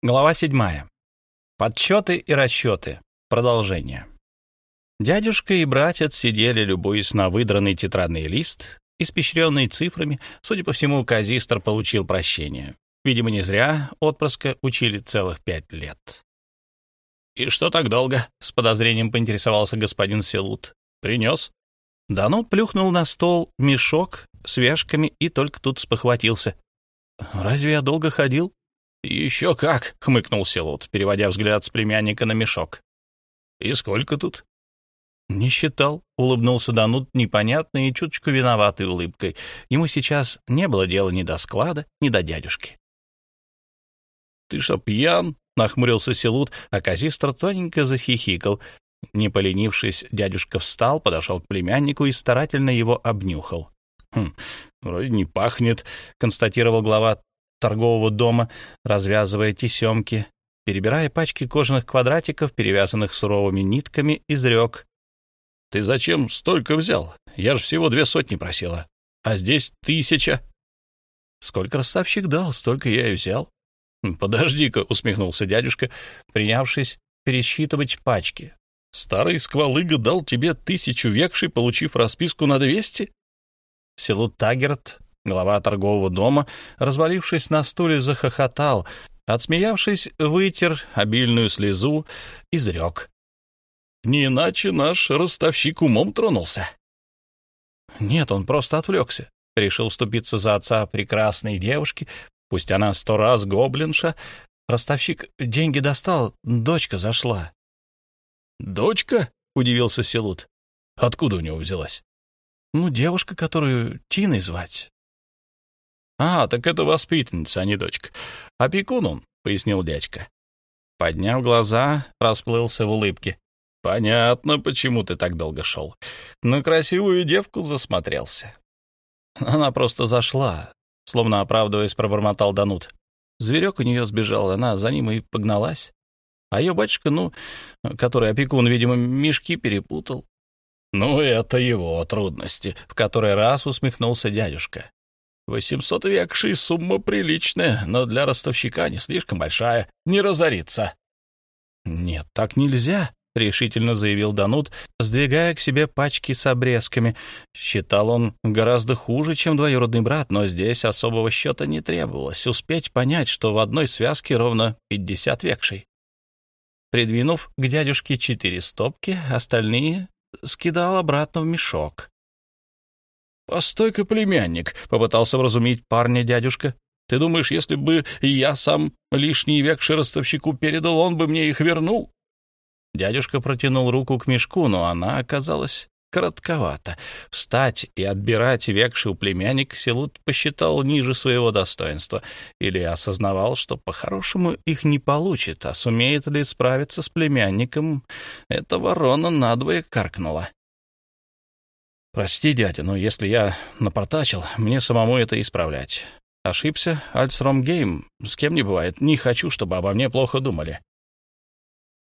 Глава седьмая. Подсчеты и расчеты. Продолжение. Дядюшка и братец сидели, любуясь на выдранный тетрадный лист, испещренный цифрами. Судя по всему, Казистр получил прощение. Видимо, не зря отпрыска учили целых пять лет. «И что так долго?» — с подозрением поинтересовался господин Селут. «Принес?» Данут плюхнул на стол мешок с вешками и только тут спохватился. «Разве я долго ходил?» «Еще как!» — хмыкнул Селут, переводя взгляд с племянника на мешок. «И сколько тут?» «Не считал», — улыбнулся Данут непонятной и чуточку виноватой улыбкой. Ему сейчас не было дела ни до склада, ни до дядюшки. «Ты что, пьян?» — нахмурился Селут, а Казистр тоненько захихикал. Не поленившись, дядюшка встал, подошел к племяннику и старательно его обнюхал. «Хм, вроде не пахнет», — констатировал глава торгового дома, развязывая тесемки, перебирая пачки кожаных квадратиков, перевязанных суровыми нитками, изрек. «Ты зачем столько взял? Я же всего две сотни просила. А здесь тысяча». «Сколько ростовщик дал, столько я и взял». «Подожди-ка», — усмехнулся дядюшка, принявшись пересчитывать пачки. «Старый сквалыга дал тебе тысячу векшей, получив расписку на двести?» Селу Тагерт, глава торгового дома, развалившись на стуле, захохотал, отсмеявшись, вытер обильную слезу, изрек. «Не иначе наш ростовщик умом тронулся». Нет, он просто отвлекся. Решил вступиться за отца прекрасной девушки, пусть она сто раз гоблинша. Ростовщик деньги достал, дочка зашла. «Дочка?» — удивился Селут. «Откуда у него взялась?» Ну, девушка, которую Тиной звать. А, так это воспитанница, а не дочка. Опекун он, пояснил дядька. Подняв глаза, расплылся в улыбке. Понятно, почему ты так долго шел. На красивую девку засмотрелся. Она просто зашла, словно оправдываясь, пробормотал Данут. Зверек у нее сбежал, она за ним и погналась. А ее батюшка, ну, который опекун, видимо, мешки перепутал. «Ну, это его трудности», — в который раз усмехнулся дядюшка. «Восемьсот векшей сумма приличная, но для ростовщика не слишком большая. Не разорится». «Нет, так нельзя», — решительно заявил Данут, сдвигая к себе пачки с обрезками. Считал он гораздо хуже, чем двоюродный брат, но здесь особого счета не требовалось. Успеть понять, что в одной связке ровно пятьдесят векшей. Придвинув к дядюшке четыре стопки, остальные скидал обратно в мешок. «Постой-ка, племянник», — попытался вразумить парня дядюшка. «Ты думаешь, если бы я сам лишний век шеростовщику передал, он бы мне их вернул?» Дядюшка протянул руку к мешку, но она оказалась коротковато. Встать и отбирать векши у племянника Селут посчитал ниже своего достоинства или осознавал, что по-хорошему их не получит, а сумеет ли справиться с племянником, эта ворона надвое каркнула. «Прости, дядя, но если я напортачил, мне самому это исправлять. Ошибся, Альцром Гейм, с кем не бывает. Не хочу, чтобы обо мне плохо думали».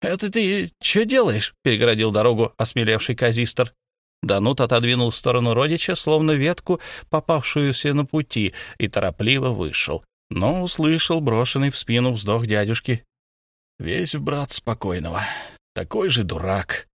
«Это ты что делаешь?» — перегородил дорогу осмелевший казистр. Данут отодвинул в сторону родича, словно ветку, попавшуюся на пути, и торопливо вышел, но услышал брошенный в спину вздох дядюшки. «Весь в брат спокойного. Такой же дурак».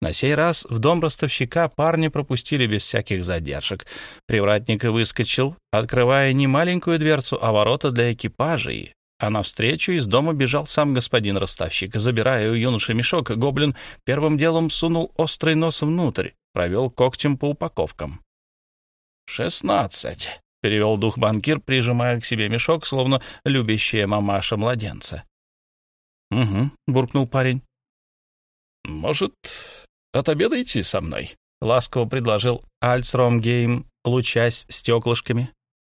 На сей раз в дом ростовщика парня пропустили без всяких задержек. Привратник выскочил, открывая не маленькую дверцу, а ворота для экипажей, а навстречу из дома бежал сам господин ростовщик. Забирая у юноши мешок, гоблин первым делом сунул острый нос внутрь, провел когтем по упаковкам. «Шестнадцать», — перевел дух банкир, прижимая к себе мешок, словно любящая мамаша младенца. «Угу», — буркнул парень. «Может, отобедаете со мной?» — ласково предложил Альцромгейм, лучась стеклышками.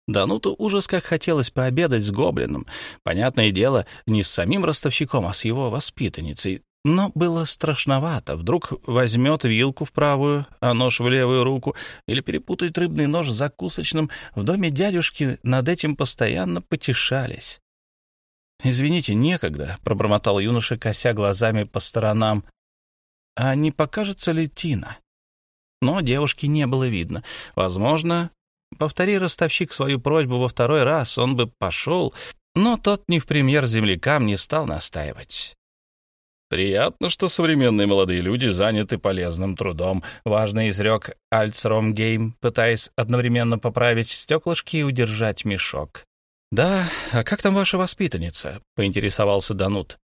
Дануту ужас как хотелось пообедать с гоблином. Понятное дело, не с самим ростовщиком, а с его воспитанницей. Но было страшновато. Вдруг возьмет вилку в правую, а нож в левую руку, или перепутает рыбный нож с закусочным. В доме дядюшки над этим постоянно потешались. «Извините, некогда», — пробормотал юноша, кося глазами по сторонам. «А не покажется ли Тина?» Но девушки не было видно. Возможно, Повтори ростовщик свою просьбу во второй раз, он бы пошел, Но тот не в пример землякам не стал настаивать. «Приятно, что современные молодые люди заняты полезным трудом», — важно изрек Альцром Гейм, пытаясь одновременно поправить стеклышки и удержать мешок. «Да, а как там ваша воспитанница?» — поинтересовался Данут.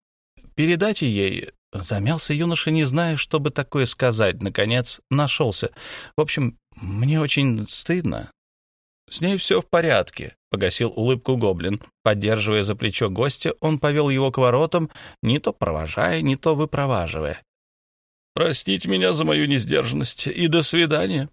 «Передайте ей...» Замялся юноша, не зная, что бы такое сказать. Наконец, нашелся. «В общем, мне очень стыдно. «С ней все в порядке», — погасил улыбку гоблин. Поддерживая за плечо гостя, он повел его к воротам, не то провожая, не то выпроваживая. «Простите меня за мою несдержанность и до свидания».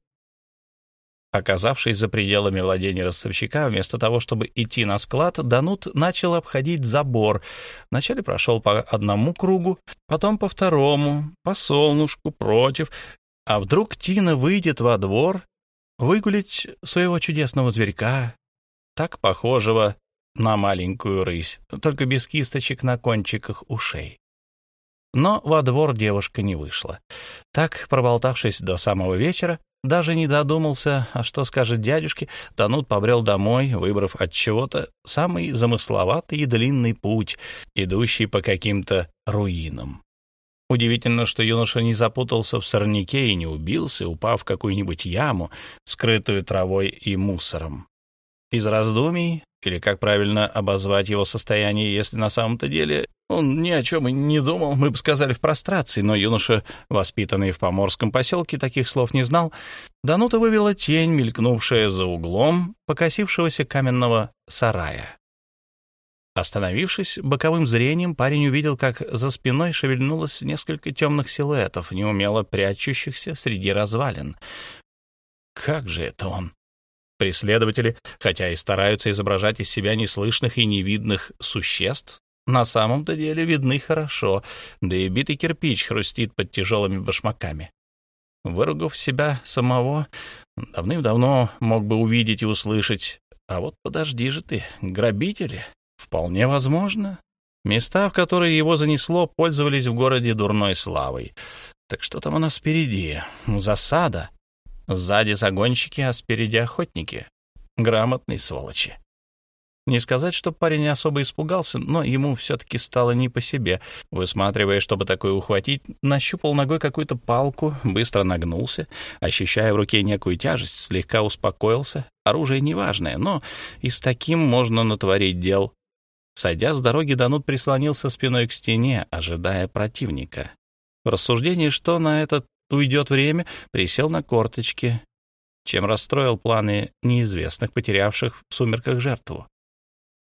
Оказавшись за пределами владения ростовщика, вместо того, чтобы идти на склад, Данут начал обходить забор. Вначале прошел по одному кругу, потом по второму, по солнышку, против. А вдруг Тина выйдет во двор выгулить своего чудесного зверька, так похожего на маленькую рысь, только без кисточек на кончиках ушей. Но во двор девушка не вышла. Так, проболтавшись до самого вечера, даже не додумался, а что скажет дядюшке, Танут побрел домой, выбрав от чего-то самый замысловатый и длинный путь, идущий по каким-то руинам. Удивительно, что юноша не запутался в сорняке и не убился, упав в какую-нибудь яму, скрытую травой и мусором. Из раздумий, или как правильно обозвать его состояние, если на самом-то деле он ни о чем и не думал, мы бы сказали в прострации, но юноша, воспитанный в поморском поселке, таких слов не знал, Данута вывела тень, мелькнувшая за углом покосившегося каменного сарая. Остановившись боковым зрением, парень увидел, как за спиной шевельнулось несколько темных силуэтов, неумело прячущихся среди развалин. Как же это он? Преследователи, хотя и стараются изображать из себя неслышных и невидных существ, на самом-то деле видны хорошо, да и битый кирпич хрустит под тяжелыми башмаками. Выругав себя самого, давным-давно мог бы увидеть и услышать. А вот подожди же ты, грабители, Вполне возможно. Места, в которые его занесло, пользовались в городе дурной славой. Так что там у нас впереди? Засада. Сзади загонщики, а спереди охотники. Грамотные сволочи. Не сказать, что парень особо испугался, но ему все-таки стало не по себе. Высматривая, чтобы такое ухватить, нащупал ногой какую-то палку, быстро нагнулся, ощущая в руке некую тяжесть, слегка успокоился. Оружие неважное, но и с таким можно натворить дел. Сойдя с дороги, Данут прислонился спиной к стене, ожидая противника. В рассуждении, что на это уйдет время, присел на корточки, чем расстроил планы неизвестных, потерявших в сумерках жертву.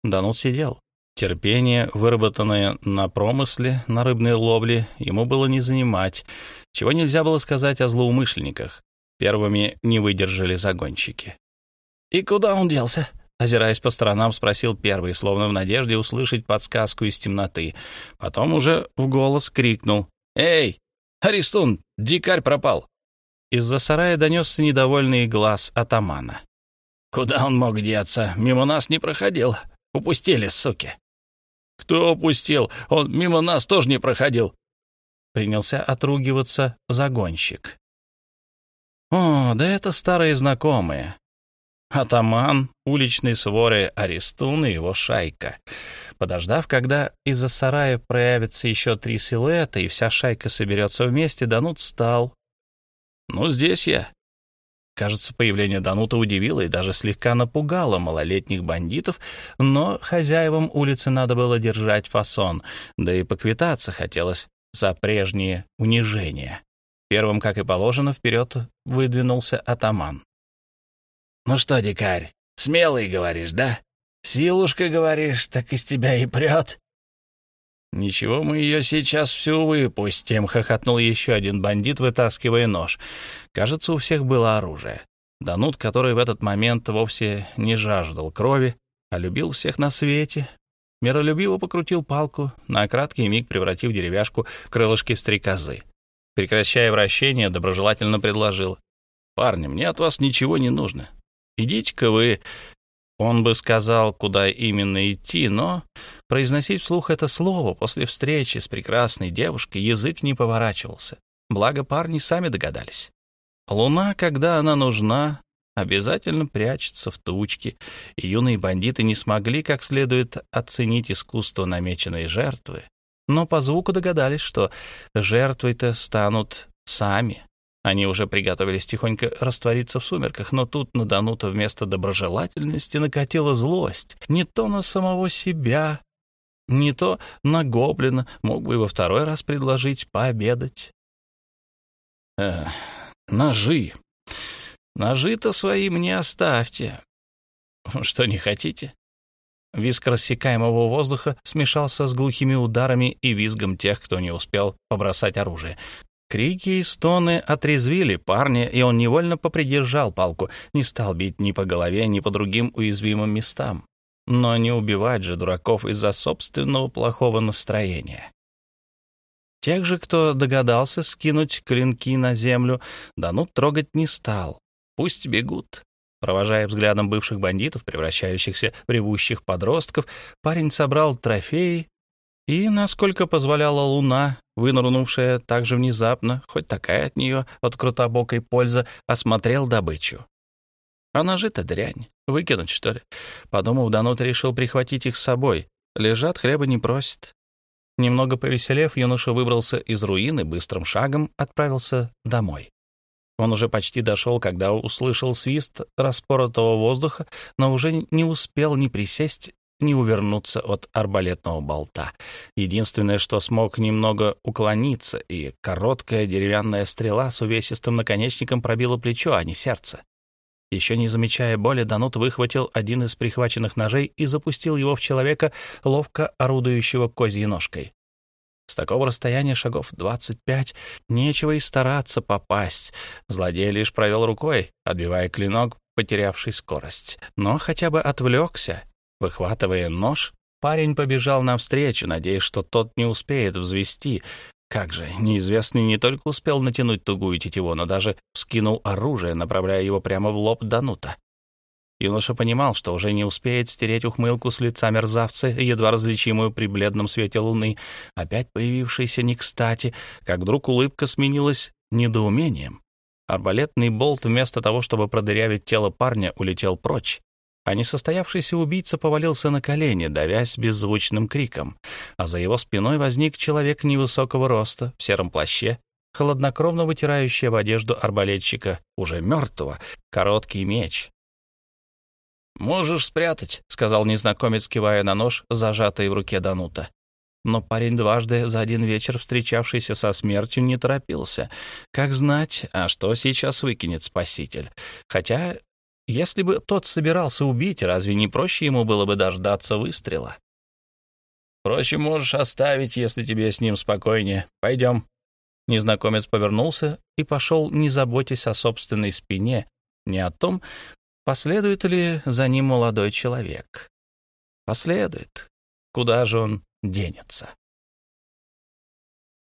Данут сидел. Терпение, выработанное на промысле, на рыбной ловле, ему было не занимать, чего нельзя было сказать о злоумышленниках. Первыми не выдержали загонщики. «И куда он делся?» Озираясь по сторонам, спросил первый, словно в надежде услышать подсказку из темноты. Потом уже в голос крикнул. «Эй, Аристун, дикарь пропал!» Из-за сарая донесся недовольный глаз атамана. «Куда он мог деться? Мимо нас не проходил. Упустили, суки!» «Кто упустил? Он мимо нас тоже не проходил!» Принялся отругиваться загонщик. «О, да это старые знакомые. Атаман, уличные своры Арестун и его шайка. Подождав, когда из-за сарая проявятся еще три силуэта и вся шайка соберется вместе, Данут встал. «Ну, здесь я». Кажется, появление Данута удивило и даже слегка напугало малолетних бандитов, но хозяевам улицы надо было держать фасон, да и поквитаться хотелось за прежние унижения. Первым, как и положено, вперед выдвинулся атаман. «Ну что, дикарь, смелый, говоришь, да? Силушка, говоришь, так из тебя и прет». «Ничего, мы ее сейчас всю выпустим», — хохотнул еще один бандит, вытаскивая нож. Кажется, у всех было оружие. Данут, который в этот момент вовсе не жаждал крови, а любил всех на свете, миролюбиво покрутил палку, на краткий миг превратив деревяшку в крылышки стрекозы. Прекращая вращение, доброжелательно предложил. «Парни, мне от вас ничего не нужно. Идите-ка вы...» Он бы сказал, куда именно идти, но произносить вслух это слово после встречи с прекрасной девушкой язык не поворачивался. Благо парни сами догадались. Луна, когда она нужна, обязательно прячется в тучке, и юные бандиты не смогли как следует оценить искусство намеченной жертвы, но по звуку догадались, что жертвой-то станут сами. Они уже приготовились тихонько раствориться в сумерках, но тут на Данута вместо доброжелательности накатила злость. Не то на самого себя, не то на гоблина, мог бы во второй раз предложить пообедать. Э, ножи. Ножи-то свои мне оставьте. Что, не хотите? Визг рассекаемого воздуха смешался с глухими ударами и визгом тех, кто не успел побросать оружие. Крики и стоны отрезвили парня, и он невольно попридержал палку, не стал бить ни по голове, ни по другим уязвимым местам. Но не убивать же дураков из-за собственного плохого настроения. Тех же, кто догадался скинуть клинки на землю, Данут трогать не стал. Пусть бегут. Провожая взглядом бывших бандитов, превращающихся в ревущих подростков, парень собрал трофеи и, насколько позволяла луна, вынырнувшая так же внезапно, хоть такая от нее от крутобокой польза, осмотрел добычу. А ножи-то дрянь. Выкинуть, что ли? Подумав, Данут решил прихватить их с собой. Лежат, хлеба не просит. Немного повеселев, юноша выбрался из руины, быстрым шагом отправился домой. Он уже почти дошел, когда услышал свист распоротого воздуха, но уже не успел ни присесть, не увернуться от арбалетного болта. Единственное, что смог немного уклониться, и короткая деревянная стрела с увесистым наконечником пробила плечо, а не сердце. Еще не замечая боли, Данут выхватил один из прихваченных ножей и запустил его в человека, ловко орудующего козьей ножкой. С такого расстояния шагов двадцать пять нечего и стараться попасть. Злодей лишь провел рукой, отбивая клинок, потерявший скорость. Но хотя бы отвлекся Выхватывая нож, парень побежал навстречу, надеясь, что тот не успеет взвести. Как же, неизвестный не только успел натянуть тугую тетиву, но даже вскинул оружие, направляя его прямо в лоб Данута. Юноша понимал, что уже не успеет стереть ухмылку с лица мерзавца, едва различимую при бледном свете луны, опять появившейся не кстати, как вдруг улыбка сменилась недоумением. Арбалетный болт вместо того, чтобы продырявить тело парня, улетел прочь а несостоявшийся убийца повалился на колени, давясь беззвучным криком, а за его спиной возник человек невысокого роста в сером плаще, холоднокровно вытирающий об одежду арбалетчика, уже мертвого, короткий меч. «Можешь спрятать», — сказал незнакомец, кивая на нож, зажатый в руке Данута. Но парень дважды за один вечер, встречавшийся со смертью, не торопился. Как знать, а что сейчас выкинет спаситель? Хотя если бы тот собирался убить, разве не проще ему было бы дождаться выстрела? Впрочем, можешь оставить, если тебе с ним спокойнее. Пойдем. Незнакомец повернулся и пошел, не заботясь о собственной спине, не о том, последует ли за ним молодой человек. Последует. Куда же он денется?